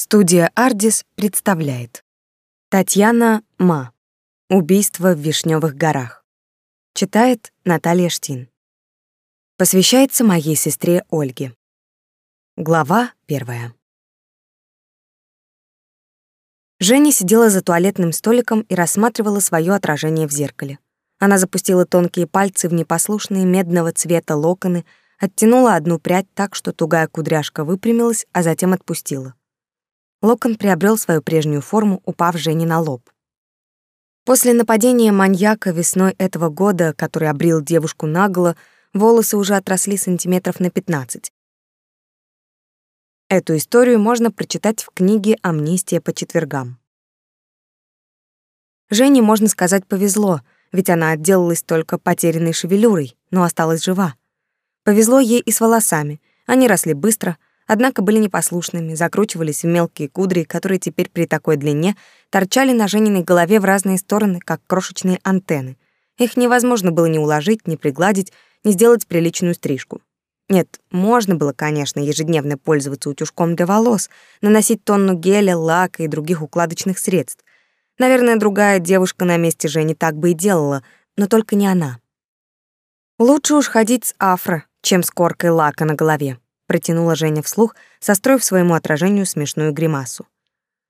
Студия «Ардис» представляет. Татьяна Ма. «Убийство в Вишневых горах» Читает Наталья Штин. Посвящается моей сестре Ольге. Глава первая. Женя сидела за туалетным столиком и рассматривала свое отражение в зеркале. Она запустила тонкие пальцы в непослушные медного цвета локоны, оттянула одну прядь так, что тугая кудряшка выпрямилась, а затем отпустила. Локон приобрел свою прежнюю форму, упав Жене на лоб. После нападения маньяка весной этого года, который обрил девушку наголо, волосы уже отросли сантиметров на 15. Эту историю можно прочитать в книге «Амнистия по четвергам». Жене, можно сказать, повезло, ведь она отделалась только потерянной шевелюрой, но осталась жива. Повезло ей и с волосами. Они росли быстро, однако были непослушными, закручивались в мелкие кудри, которые теперь при такой длине торчали на Жениной голове в разные стороны, как крошечные антенны. Их невозможно было ни уложить, ни пригладить, ни сделать приличную стрижку. Нет, можно было, конечно, ежедневно пользоваться утюжком для волос, наносить тонну геля, лака и других укладочных средств. Наверное, другая девушка на месте Жени так бы и делала, но только не она. Лучше уж ходить с афро, чем с коркой лака на голове протянула Женя вслух, состроив своему отражению смешную гримасу.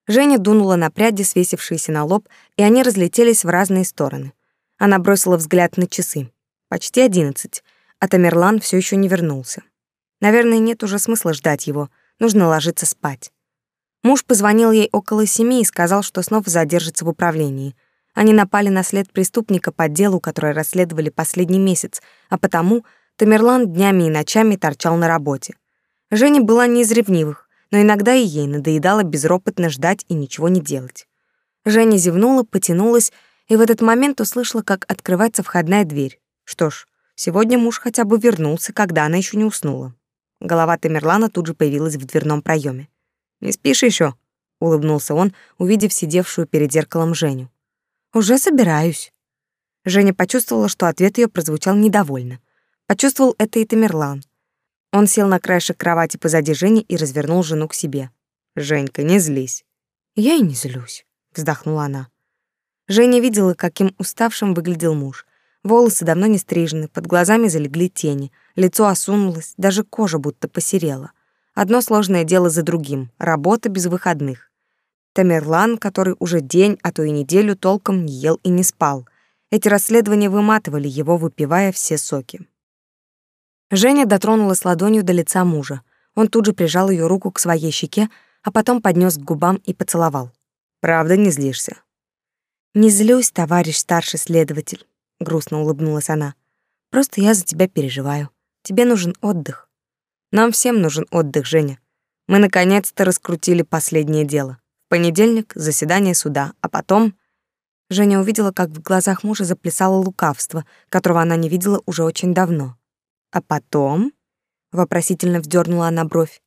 Женя дунула на пряди, свесившиеся на лоб, и они разлетелись в разные стороны. Она бросила взгляд на часы. Почти одиннадцать, а Тамерлан все еще не вернулся. Наверное, нет уже смысла ждать его, нужно ложиться спать. Муж позвонил ей около семи и сказал, что снова задержится в управлении. Они напали на след преступника по делу, которое расследовали последний месяц, а потому Тамерлан днями и ночами торчал на работе. Женя была не из ревнивых, но иногда и ей надоедало безропотно ждать и ничего не делать. Женя зевнула, потянулась и в этот момент услышала, как открывается входная дверь. Что ж, сегодня муж хотя бы вернулся, когда она еще не уснула. Голова Тамерлана тут же появилась в дверном проеме. «Не спишь еще? улыбнулся он, увидев сидевшую перед зеркалом Женю. «Уже собираюсь». Женя почувствовала, что ответ ее прозвучал недовольно. Почувствовал это и Тамерлан. Он сел на краешек кровати позади Жени и развернул жену к себе. «Женька, не злись». «Я и не злюсь», — вздохнула она. Женя видела, каким уставшим выглядел муж. Волосы давно не стрижены, под глазами залегли тени, лицо осунулось, даже кожа будто посерела. Одно сложное дело за другим, работа без выходных. Тамерлан, который уже день, а то и неделю толком не ел и не спал. Эти расследования выматывали его, выпивая все соки. Женя дотронулась ладонью до лица мужа. Он тут же прижал ее руку к своей щеке, а потом поднес к губам и поцеловал. «Правда не злишься?» «Не злюсь, товарищ старший следователь», — грустно улыбнулась она. «Просто я за тебя переживаю. Тебе нужен отдых». «Нам всем нужен отдых, Женя. Мы наконец-то раскрутили последнее дело. В понедельник — заседание суда, а потом...» Женя увидела, как в глазах мужа заплясало лукавство, которого она не видела уже очень давно. А потом? Вопросительно вздернула она бровь.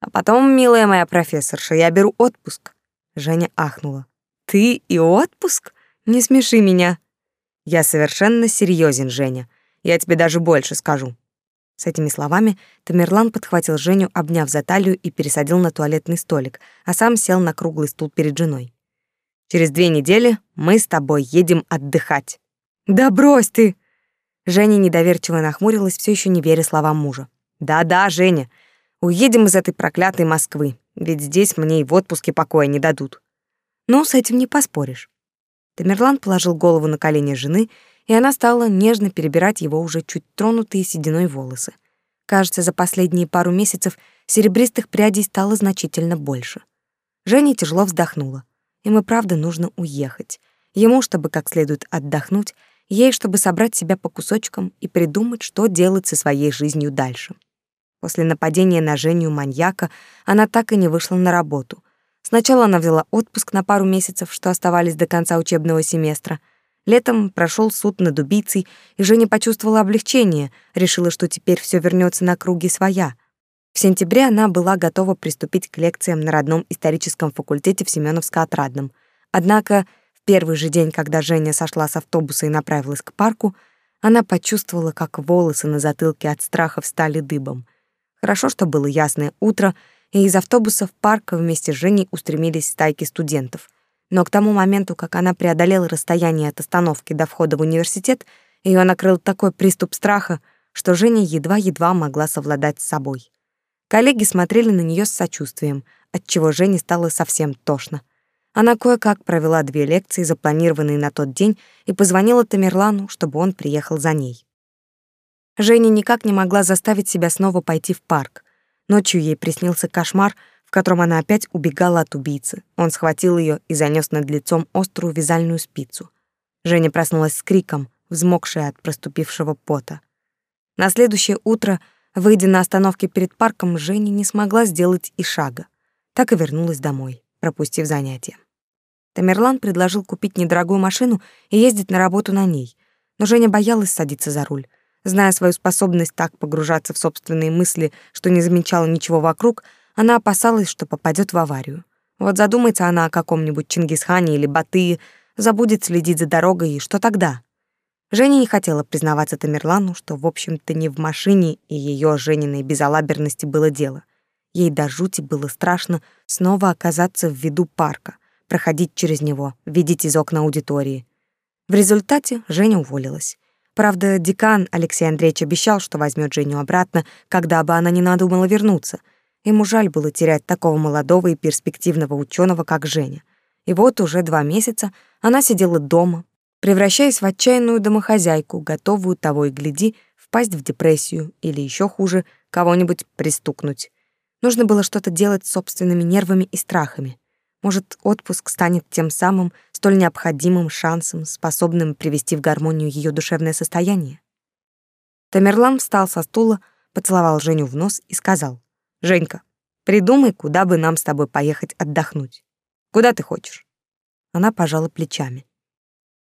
А потом, милая моя профессорша, я беру отпуск. Женя ахнула. Ты и отпуск? Не смеши меня. Я совершенно серьезен, Женя. Я тебе даже больше скажу. С этими словами Тамерлан подхватил Женю, обняв за талию и пересадил на туалетный столик, а сам сел на круглый стул перед женой. Через две недели мы с тобой едем отдыхать. Да брось ты, Женя недоверчиво нахмурилась, все еще не веря словам мужа. «Да-да, Женя, уедем из этой проклятой Москвы, ведь здесь мне и в отпуске покоя не дадут». «Ну, с этим не поспоришь». Тамерлан положил голову на колени жены, и она стала нежно перебирать его уже чуть тронутые сединой волосы. Кажется, за последние пару месяцев серебристых прядей стало значительно больше. Женя тяжело вздохнула. Им и правда нужно уехать. Ему, чтобы как следует отдохнуть, ей, чтобы собрать себя по кусочкам и придумать, что делать со своей жизнью дальше. После нападения на Женю маньяка она так и не вышла на работу. Сначала она взяла отпуск на пару месяцев, что оставались до конца учебного семестра. Летом прошел суд над убийцей, и Женя почувствовала облегчение, решила, что теперь все вернется на круги своя. В сентябре она была готова приступить к лекциям на родном историческом факультете в Семёновско-Отрадном. Однако первый же день, когда Женя сошла с автобуса и направилась к парку, она почувствовала, как волосы на затылке от страха встали дыбом. Хорошо, что было ясное утро, и из автобуса в парк вместе с Женей устремились стайки студентов. Но к тому моменту, как она преодолела расстояние от остановки до входа в университет, ее накрыл такой приступ страха, что Женя едва-едва могла совладать с собой. Коллеги смотрели на нее с сочувствием, отчего Жене стало совсем тошно. Она кое-как провела две лекции, запланированные на тот день, и позвонила Тамерлану, чтобы он приехал за ней. Женя никак не могла заставить себя снова пойти в парк. Ночью ей приснился кошмар, в котором она опять убегала от убийцы. Он схватил ее и занес над лицом острую вязальную спицу. Женя проснулась с криком, взмокшая от проступившего пота. На следующее утро, выйдя на остановке перед парком, Женя не смогла сделать и шага. Так и вернулась домой, пропустив занятия. Тамерлан предложил купить недорогую машину и ездить на работу на ней, но Женя боялась садиться за руль. Зная свою способность так погружаться в собственные мысли, что не замечала ничего вокруг, она опасалась, что попадет в аварию. Вот задумается она о каком-нибудь Чингисхане или Батые, забудет следить за дорогой, и что тогда? Женя не хотела признаваться Тамерлану, что, в общем-то, не в машине и ее Жениной безалаберности было дело. Ей до жути было страшно снова оказаться в виду парка, проходить через него, видеть из окна аудитории. В результате Женя уволилась. Правда, декан Алексей Андреевич обещал, что возьмет Женю обратно, когда бы она не надумала вернуться. Ему жаль было терять такого молодого и перспективного ученого, как Женя. И вот уже два месяца она сидела дома, превращаясь в отчаянную домохозяйку, готовую того и гляди впасть в депрессию или еще хуже, кого-нибудь пристукнуть. Нужно было что-то делать с собственными нервами и страхами. Может, отпуск станет тем самым столь необходимым шансом, способным привести в гармонию ее душевное состояние? Тамерлан встал со стула, поцеловал Женю в нос и сказал, «Женька, придумай, куда бы нам с тобой поехать отдохнуть. Куда ты хочешь?» Она пожала плечами.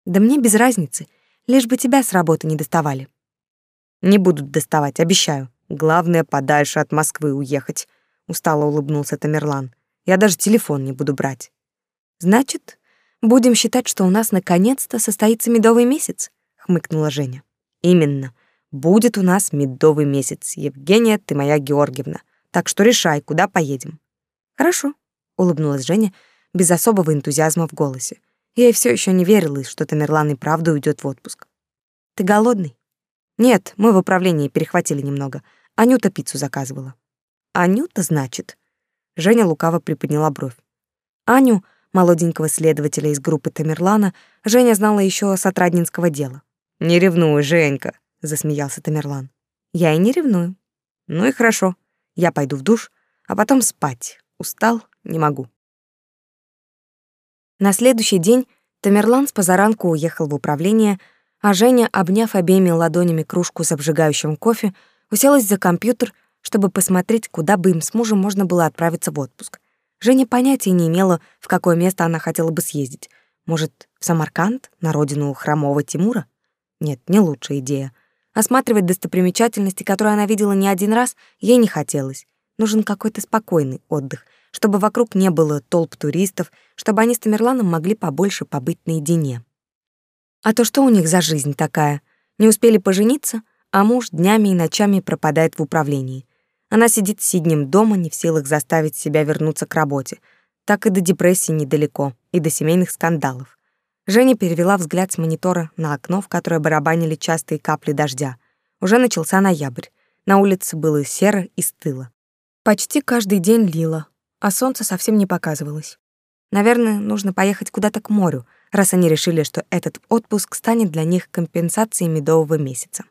Да мне без разницы, лишь бы тебя с работы не доставали. Не будут доставать, обещаю. Главное, подальше от Москвы уехать, устало улыбнулся Тамерлан. Я даже телефон не буду брать. Значит, будем считать, что у нас наконец-то состоится медовый месяц, хмыкнула Женя. Именно. Будет у нас медовый месяц. Евгения, ты моя Георгиевна. Так что решай, куда поедем. Хорошо, улыбнулась Женя без особого энтузиазма в голосе. Ей все еще не верилось, что Тамерлан и правда уйдет в отпуск. «Ты голодный?» «Нет, мы в управлении перехватили немного. Анюта пиццу заказывала». «Анюта, значит?» Женя лукаво приподняла бровь. Аню, молоденького следователя из группы Тамерлана, Женя знала еще с отраднинского дела. «Не ревнуй, Женька», — засмеялся Тамерлан. «Я и не ревную». «Ну и хорошо. Я пойду в душ, а потом спать. Устал, не могу». На следующий день Тамерлан с позаранку уехал в управление, а Женя, обняв обеими ладонями кружку с обжигающим кофе, уселась за компьютер, чтобы посмотреть, куда бы им с мужем можно было отправиться в отпуск. Женя понятия не имела, в какое место она хотела бы съездить. Может, в Самарканд, на родину хромого Тимура? Нет, не лучшая идея. Осматривать достопримечательности, которые она видела не один раз, ей не хотелось. Нужен какой-то спокойный отдых — чтобы вокруг не было толп туристов, чтобы они с Тамерланом могли побольше побыть наедине. А то что у них за жизнь такая? Не успели пожениться, а муж днями и ночами пропадает в управлении. Она сидит сиднем дома, не в силах заставить себя вернуться к работе. Так и до депрессии недалеко, и до семейных скандалов. Женя перевела взгляд с монитора на окно, в которое барабанили частые капли дождя. Уже начался ноябрь. На улице было серо и стыло. Почти каждый день лило, а солнце совсем не показывалось. Наверное, нужно поехать куда-то к морю, раз они решили, что этот отпуск станет для них компенсацией медового месяца.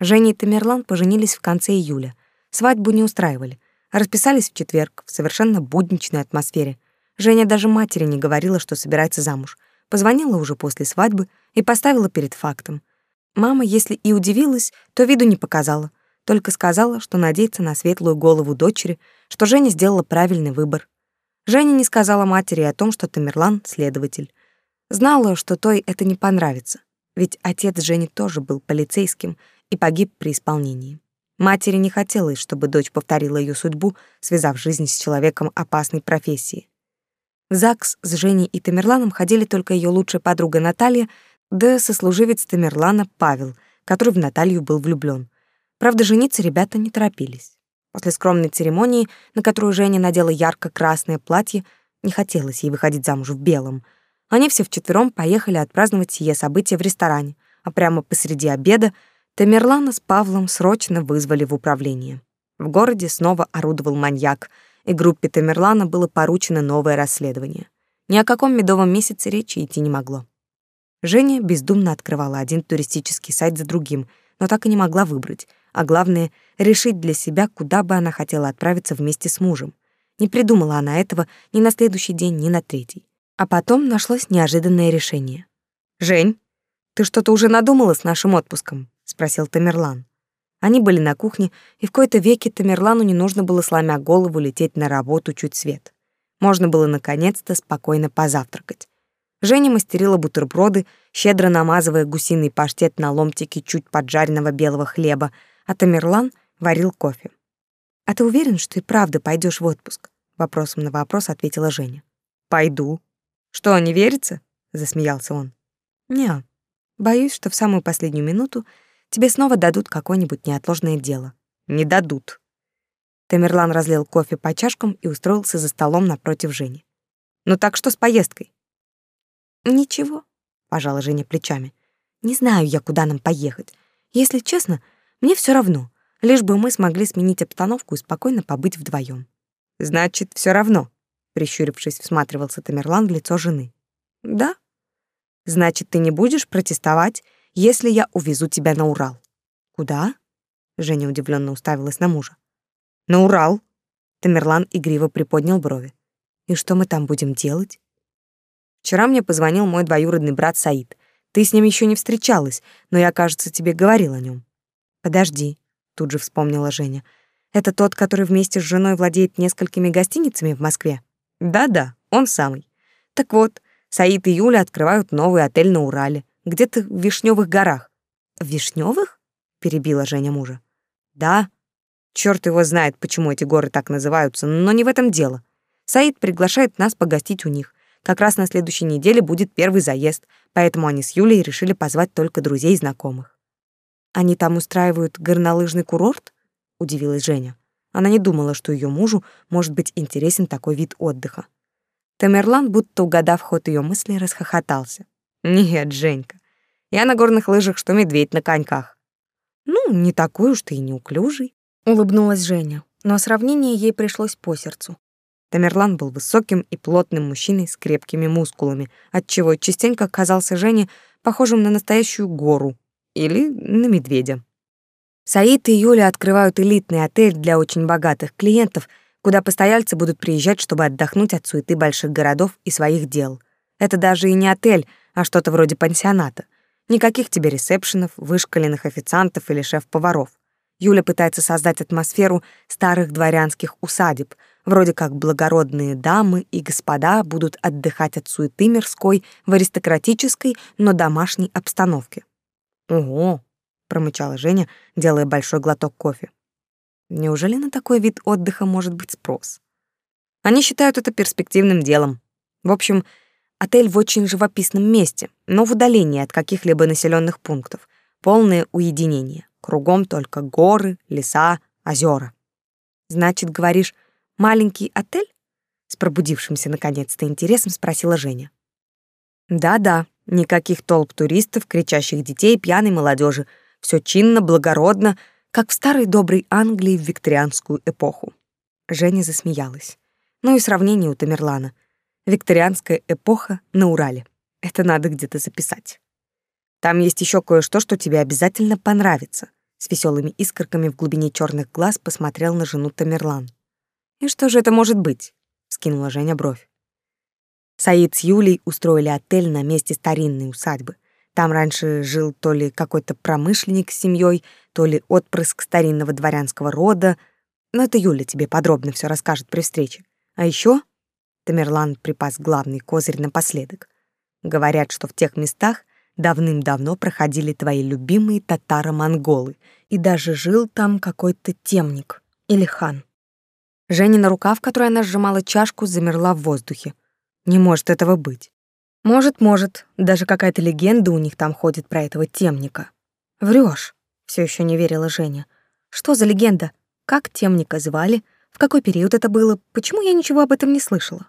Женя и Тамерлан поженились в конце июля. Свадьбу не устраивали. Расписались в четверг в совершенно будничной атмосфере. Женя даже матери не говорила, что собирается замуж. Позвонила уже после свадьбы и поставила перед фактом. Мама, если и удивилась, то виду не показала только сказала, что надеется на светлую голову дочери, что Женя сделала правильный выбор. Женя не сказала матери о том, что Тамерлан — следователь. Знала, что той это не понравится, ведь отец Жени тоже был полицейским и погиб при исполнении. Матери не хотелось, чтобы дочь повторила ее судьбу, связав жизнь с человеком опасной профессии. В ЗАГС с Женей и Тамерланом ходили только ее лучшая подруга Наталья, да сослуживец Тамерлана Павел, который в Наталью был влюблен. Правда, жениться ребята не торопились. После скромной церемонии, на которую Женя надела ярко-красное платье, не хотелось ей выходить замуж в белом. Они все вчетвером поехали отпраздновать сие событие в ресторане, а прямо посреди обеда Тамерлана с Павлом срочно вызвали в управление. В городе снова орудовал маньяк, и группе Тамерлана было поручено новое расследование. Ни о каком медовом месяце речи идти не могло. Женя бездумно открывала один туристический сайт за другим, но так и не могла выбрать, а главное — решить для себя, куда бы она хотела отправиться вместе с мужем. Не придумала она этого ни на следующий день, ни на третий. А потом нашлось неожиданное решение. «Жень, ты что-то уже надумала с нашим отпуском?» — спросил Тамерлан. Они были на кухне, и в кои-то веки Тамерлану не нужно было, сломя голову, лететь на работу чуть свет. Можно было наконец-то спокойно позавтракать. Женя мастерила бутерброды, щедро намазывая гусиный паштет на ломтики чуть поджаренного белого хлеба, а Тамерлан варил кофе. «А ты уверен, что и правда пойдешь в отпуск?» Вопросом на вопрос ответила Женя. «Пойду». «Что, не верится?» — засмеялся он. «Не, боюсь, что в самую последнюю минуту тебе снова дадут какое-нибудь неотложное дело». «Не дадут». Тамерлан разлил кофе по чашкам и устроился за столом напротив Жени. «Ну так что с поездкой?» Ничего, пожала Женя плечами. Не знаю я, куда нам поехать. Если честно, мне все равно, лишь бы мы смогли сменить обстановку и спокойно побыть вдвоем. Значит, все равно, прищурившись, всматривался Тамерлан в лицо жены. Да? Значит, ты не будешь протестовать, если я увезу тебя на Урал. Куда? Женя удивленно уставилась на мужа. На Урал. Тамерлан игриво приподнял брови. И что мы там будем делать? Вчера мне позвонил мой двоюродный брат Саид. Ты с ним еще не встречалась, но я, кажется, тебе говорил о нем. Подожди, тут же вспомнила Женя. Это тот, который вместе с женой владеет несколькими гостиницами в Москве? Да-да, он самый. Так вот, Саид и Юля открывают новый отель на Урале, где-то в Вишневых горах. В Вишневых? перебила Женя мужа. Да. Черт его знает, почему эти горы так называются, но не в этом дело. Саид приглашает нас погостить у них. Как раз на следующей неделе будет первый заезд, поэтому они с Юлей решили позвать только друзей и знакомых. Они там устраивают горнолыжный курорт? удивилась Женя. Она не думала, что ее мужу может быть интересен такой вид отдыха. Тамерлан, будто угадав ход ее мыслей, расхохотался. Нет, Женька. Я на горных лыжах, что медведь на коньках. Ну, не такой уж ты и неуклюжий, улыбнулась Женя, но сравнение ей пришлось по сердцу. Тамерлан был высоким и плотным мужчиной с крепкими мускулами, отчего частенько казался Жене похожим на настоящую гору или на медведя. Саид и Юля открывают элитный отель для очень богатых клиентов, куда постояльцы будут приезжать, чтобы отдохнуть от суеты больших городов и своих дел. Это даже и не отель, а что-то вроде пансионата. Никаких тебе ресепшенов, вышкаленных официантов или шеф-поваров. Юля пытается создать атмосферу старых дворянских усадеб — Вроде как благородные дамы и господа будут отдыхать от суеты мирской в аристократической, но домашней обстановке. «Ого!» — промычала Женя, делая большой глоток кофе. «Неужели на такой вид отдыха может быть спрос?» Они считают это перспективным делом. В общем, отель в очень живописном месте, но в удалении от каких-либо населенных пунктов. Полное уединение. Кругом только горы, леса, озера. Значит, говоришь, Маленький отель? С пробудившимся наконец-то интересом спросила Женя. Да-да, никаких толп туристов, кричащих детей, пьяной молодежи. Все чинно, благородно, как в старой доброй Англии в викторианскую эпоху. Женя засмеялась. Ну и сравнение у Тамерлана. Викторианская эпоха на Урале. Это надо где-то записать. Там есть еще кое-что, что тебе обязательно понравится. С веселыми искорками в глубине черных глаз посмотрел на жену Тамерлан. «И что же это может быть?» — скинула Женя бровь. Саид с Юлей устроили отель на месте старинной усадьбы. Там раньше жил то ли какой-то промышленник с семьей, то ли отпрыск старинного дворянского рода. Но это Юля тебе подробно все расскажет при встрече. А еще Тамерлан припас главный козырь напоследок. Говорят, что в тех местах давным-давно проходили твои любимые татаро-монголы, и даже жил там какой-то темник или хан. Женина рука, в которой она сжимала чашку, замерла в воздухе. Не может этого быть. Может, может, даже какая-то легенда у них там ходит про этого темника. Врешь, все еще не верила Женя. Что за легенда? Как темника звали? В какой период это было? Почему я ничего об этом не слышала?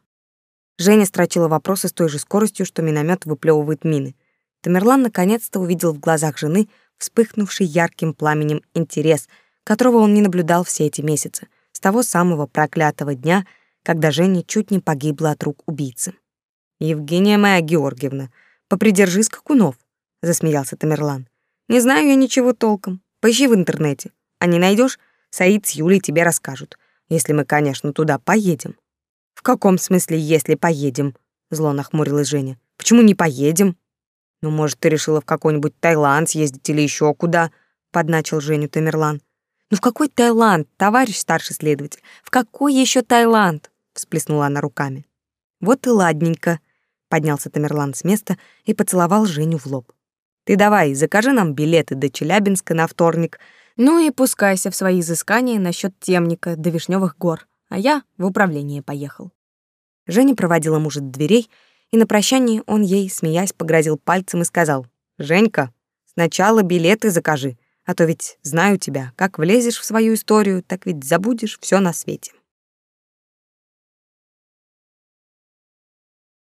Женя строчила вопросы с той же скоростью, что миномет выплевывает мины. Тамерлан наконец-то увидел в глазах жены вспыхнувший ярким пламенем интерес, которого он не наблюдал все эти месяцы, с того самого проклятого дня, когда Женя чуть не погибла от рук убийцы. «Евгения моя Георгиевна, попридержи скакунов», — засмеялся Тамерлан. «Не знаю я ничего толком. Поищи в интернете. А не найдешь, Саид с Юлей тебе расскажут, если мы, конечно, туда поедем». «В каком смысле, если поедем?» — зло нахмурилась Женя. «Почему не поедем?» «Ну, может, ты решила в какой-нибудь Таиланд съездить или еще куда?» — подначил Женю Тамерлан. «Ну в какой Таиланд, товарищ старший следователь? В какой еще Таиланд?» — всплеснула она руками. «Вот и ладненько», — поднялся Тамерлан с места и поцеловал Женю в лоб. «Ты давай, закажи нам билеты до Челябинска на вторник, ну и пускайся в свои изыскания насчет темника до Вишневых гор, а я в управление поехал». Женя проводила мужа до дверей и на прощание он ей, смеясь, погрозил пальцем и сказал, «Женька, сначала билеты закажи, а то ведь знаю тебя, как влезешь в свою историю, так ведь забудешь все на свете».